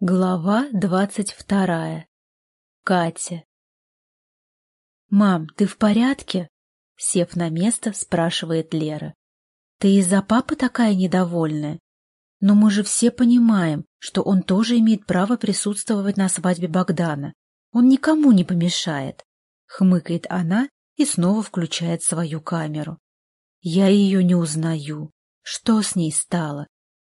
Глава двадцать вторая. Катя. «Мам, ты в порядке?» Сев на место, спрашивает Лера. «Ты из-за папы такая недовольная? Но мы же все понимаем, что он тоже имеет право присутствовать на свадьбе Богдана. Он никому не помешает», — хмыкает она и снова включает свою камеру. «Я ее не узнаю. Что с ней стало?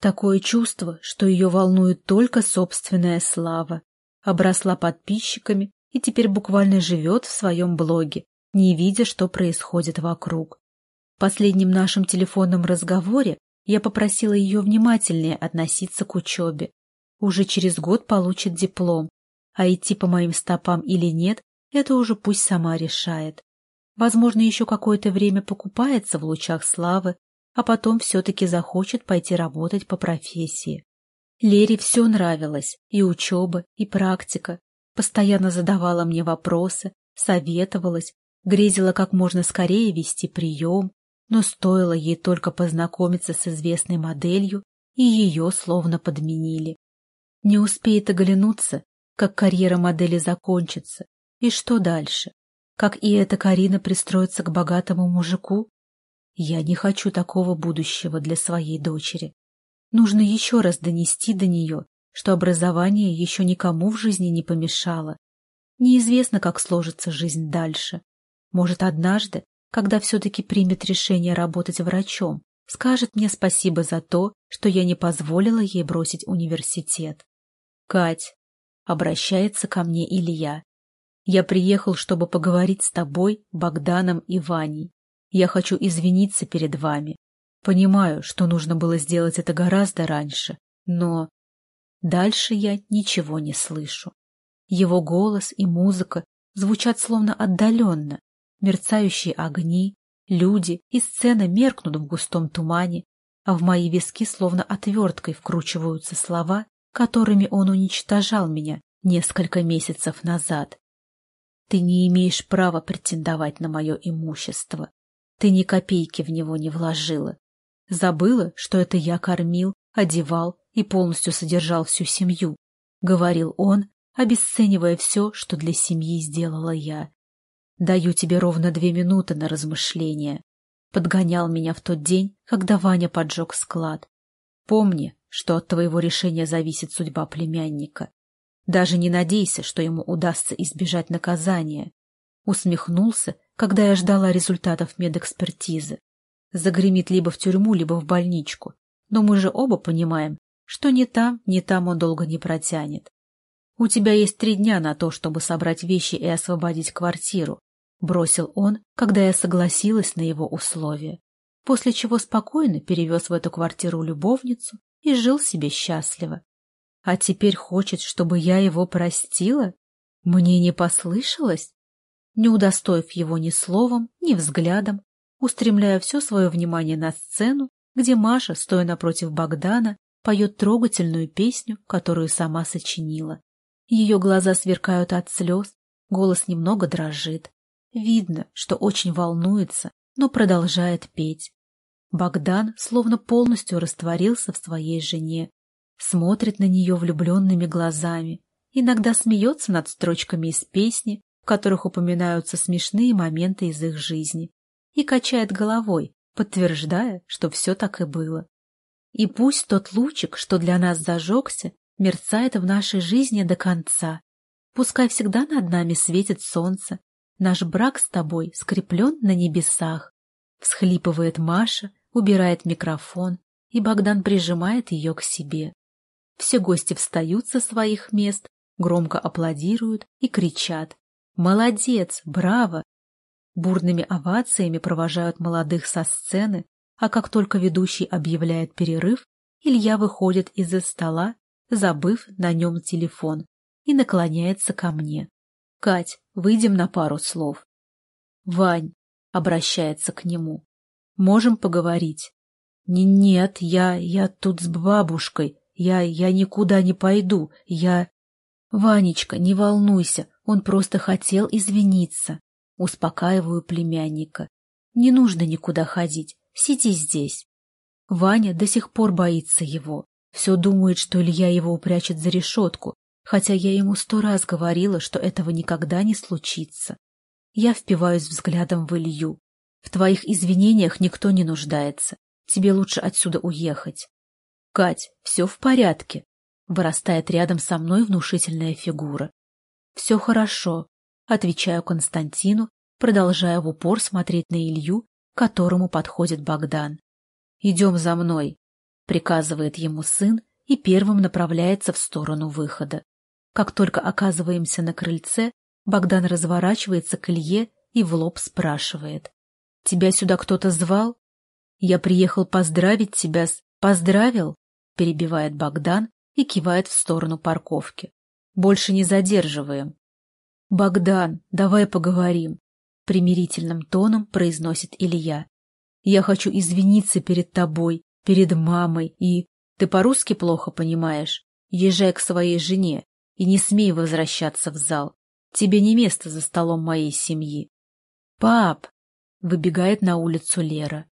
Такое чувство, что ее волнует только собственная слава. Обросла подписчиками и теперь буквально живет в своем блоге, не видя, что происходит вокруг. В последнем нашем телефонном разговоре я попросила ее внимательнее относиться к учебе. Уже через год получит диплом, а идти по моим стопам или нет, это уже пусть сама решает. Возможно, еще какое-то время покупается в лучах славы, а потом все-таки захочет пойти работать по профессии. Лере все нравилось, и учеба, и практика. Постоянно задавала мне вопросы, советовалась, грезила как можно скорее вести прием, но стоило ей только познакомиться с известной моделью, и ее словно подменили. Не успеет оглянуться, как карьера модели закончится, и что дальше? Как и эта Карина пристроится к богатому мужику? Я не хочу такого будущего для своей дочери. Нужно еще раз донести до нее, что образование еще никому в жизни не помешало. Неизвестно, как сложится жизнь дальше. Может, однажды, когда все-таки примет решение работать врачом, скажет мне спасибо за то, что я не позволила ей бросить университет. Кать, обращается ко мне Илья. Я приехал, чтобы поговорить с тобой, Богданом и Ваней. Я хочу извиниться перед вами. Понимаю, что нужно было сделать это гораздо раньше, но... Дальше я ничего не слышу. Его голос и музыка звучат словно отдаленно. Мерцающие огни, люди и сцена меркнут в густом тумане, а в мои виски словно отверткой вкручиваются слова, которыми он уничтожал меня несколько месяцев назад. Ты не имеешь права претендовать на мое имущество. Ты ни копейки в него не вложила. Забыла, что это я кормил, одевал и полностью содержал всю семью, — говорил он, обесценивая все, что для семьи сделала я. Даю тебе ровно две минуты на размышление. Подгонял меня в тот день, когда Ваня поджег склад. Помни, что от твоего решения зависит судьба племянника. Даже не надейся, что ему удастся избежать наказания. Усмехнулся когда я ждала результатов медэкспертизы. Загремит либо в тюрьму, либо в больничку. Но мы же оба понимаем, что ни там, ни там он долго не протянет. У тебя есть три дня на то, чтобы собрать вещи и освободить квартиру, бросил он, когда я согласилась на его условия, после чего спокойно перевез в эту квартиру любовницу и жил себе счастливо. А теперь хочет, чтобы я его простила? Мне не послышалось? Не удостоив его ни словом, ни взглядом, устремляя все свое внимание на сцену, где Маша, стоя напротив Богдана, поет трогательную песню, которую сама сочинила. Ее глаза сверкают от слез, голос немного дрожит. Видно, что очень волнуется, но продолжает петь. Богдан словно полностью растворился в своей жене, смотрит на нее влюбленными глазами, иногда смеется над строчками из песни, которых упоминаются смешные моменты из их жизни, и качает головой, подтверждая, что все так и было. И пусть тот лучик, что для нас зажегся, мерцает в нашей жизни до конца. Пускай всегда над нами светит солнце, наш брак с тобой скреплен на небесах. Всхлипывает Маша, убирает микрофон, и Богдан прижимает ее к себе. Все гости встают со своих мест, громко аплодируют и кричат, Молодец, браво! Бурными овациями провожают молодых со сцены, а как только ведущий объявляет перерыв, Илья выходит из-за стола, забыв на нем телефон, и наклоняется ко мне. «Кать, выйдем на пару слов». «Вань», — обращается к нему, — «можем поговорить?» «Нет, я... я тут с бабушкой. Я... я никуда не пойду. Я...» «Ванечка, не волнуйся, он просто хотел извиниться. Успокаиваю племянника. Не нужно никуда ходить, сиди здесь. Ваня до сих пор боится его. Все думает, что Илья его упрячет за решетку, хотя я ему сто раз говорила, что этого никогда не случится. Я впиваюсь взглядом в Илью. В твоих извинениях никто не нуждается. Тебе лучше отсюда уехать. Кать, все в порядке. Вырастает рядом со мной внушительная фигура. Все хорошо, отвечаю Константину, продолжая в упор смотреть на Илью, к которому подходит Богдан. Идем за мной, приказывает ему сын и первым направляется в сторону выхода. Как только оказываемся на крыльце, Богдан разворачивается к Илье и в лоб спрашивает. — Тебя сюда кто-то звал? Я приехал поздравить тебя с... Поздравил? — перебивает Богдан и кивает в сторону парковки. — Больше не задерживаем. — Богдан, давай поговорим, — примирительным тоном произносит Илья. — Я хочу извиниться перед тобой, перед мамой и... Ты по-русски плохо понимаешь? Езжай к своей жене и не смей возвращаться в зал. Тебе не место за столом моей семьи. Пап! Выбегает на улицу Лера.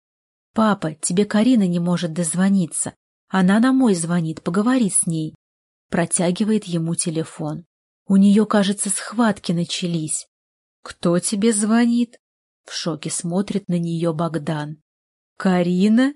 Папа, тебе Карина не может дозвониться. Она на мой звонит, поговори с ней. Протягивает ему телефон. У нее, кажется, схватки начались. Кто тебе звонит? В шоке смотрит на нее Богдан. Карина?